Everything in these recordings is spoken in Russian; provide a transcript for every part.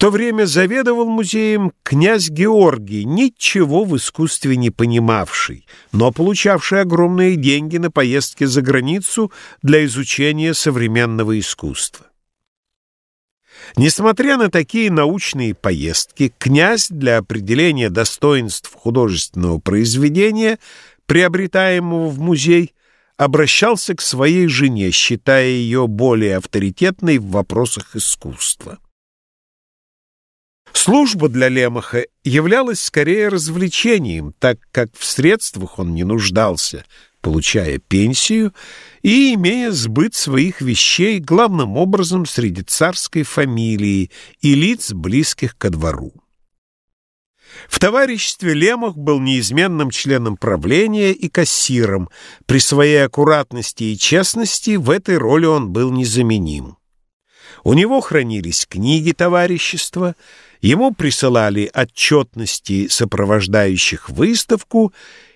то время заведовал музеем князь Георгий, ничего в искусстве не понимавший, но получавший огромные деньги на поездки за границу для изучения современного искусства. Несмотря на такие научные поездки, князь для определения достоинств художественного произведения, приобретаемого в музей, обращался к своей жене, считая ее более авторитетной в вопросах искусства. Служба для Лемаха являлась скорее развлечением, так как в средствах он не нуждался, получая пенсию и имея сбыт своих вещей главным образом среди царской фамилии и лиц, близких ко двору. В товариществе Лемах был неизменным членом правления и кассиром. При своей аккуратности и честности в этой роли он был незаменим. У него хранились книги товарищества, ему присылали отчетности сопровождающих выставку,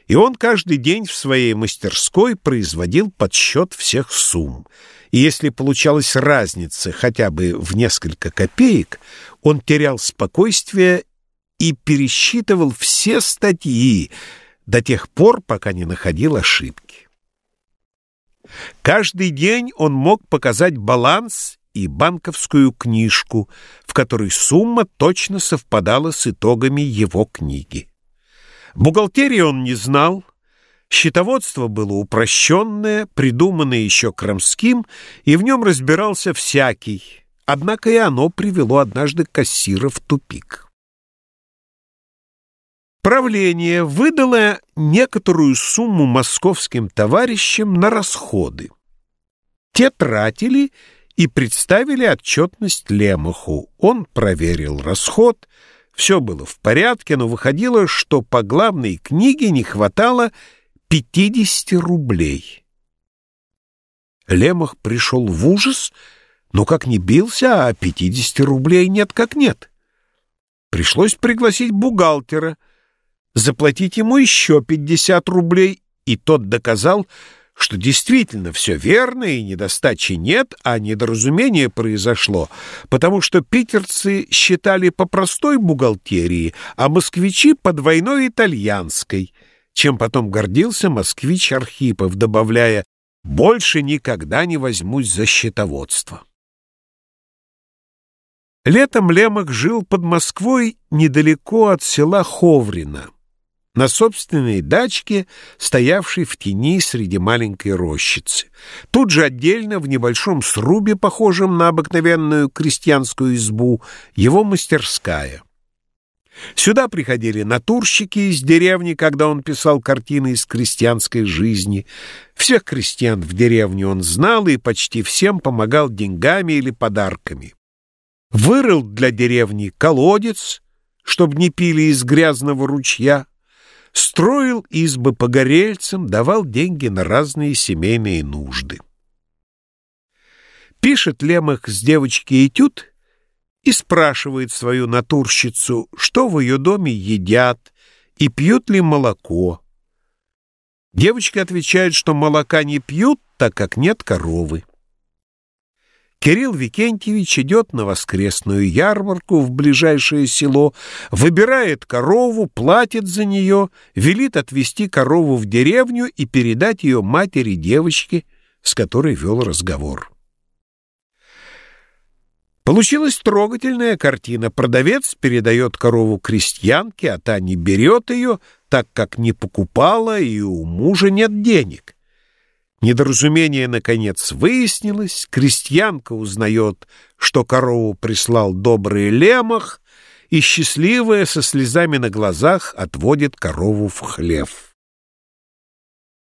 и он каждый день в своей мастерской производил подсчет всех сумм. И если получалась разница хотя бы в несколько копеек, он терял спокойствие и пересчитывал все статьи до тех пор, пока не находил ошибки. Каждый день он мог показать баланс и банковскую книжку, в которой сумма точно совпадала с итогами его книги. Бухгалтерии он не знал, счетоводство было упрощенное, придуманное еще Крамским, и в нем разбирался всякий, однако и оно привело однажды кассира в тупик. Правление выдало некоторую сумму московским товарищам на расходы. Те тратили и представили отчетность Лемаху. Он проверил расход, все было в порядке, но выходило, что по главной книге не хватало 50 рублей. Лемах пришел в ужас, но как не бился, а 50 рублей нет как нет. Пришлось пригласить бухгалтера, заплатить ему еще 50 рублей, и тот доказал, что действительно все верно и недостачи нет, а недоразумение произошло, потому что питерцы считали по простой бухгалтерии, а москвичи по двойной итальянской, чем потом гордился москвич Архипов, добавляя «больше никогда не возьмусь за счетоводство». Летом Лемах жил под Москвой недалеко от села Ховрино на собственной дачке, стоявшей в тени среди маленькой рощицы. Тут же отдельно, в небольшом срубе, похожем на обыкновенную крестьянскую избу, его мастерская. Сюда приходили натурщики из деревни, когда он писал картины из крестьянской жизни. Всех крестьян в деревне он знал и почти всем помогал деньгами или подарками. Вырыл для деревни колодец, чтобы не пили из грязного ручья, строил избы погорельцам, давал деньги на разные семейные нужды. Пишет Лемах с девочки этюд и спрашивает свою натурщицу, что в ее доме едят и пьют ли молоко. Девочка отвечает, что молока не пьют, так как нет коровы. Кирилл Викентьевич идет на воскресную ярмарку в ближайшее село, выбирает корову, платит за нее, велит отвезти корову в деревню и передать ее матери девочке, с которой вел разговор. Получилась трогательная картина. Продавец передает корову крестьянке, а та не берет ее, так как не покупала, и у мужа нет денег. Недоразумение, наконец, выяснилось. Крестьянка узнает, что корову прислал добрый лемах, и счастливая со слезами на глазах отводит корову в хлев.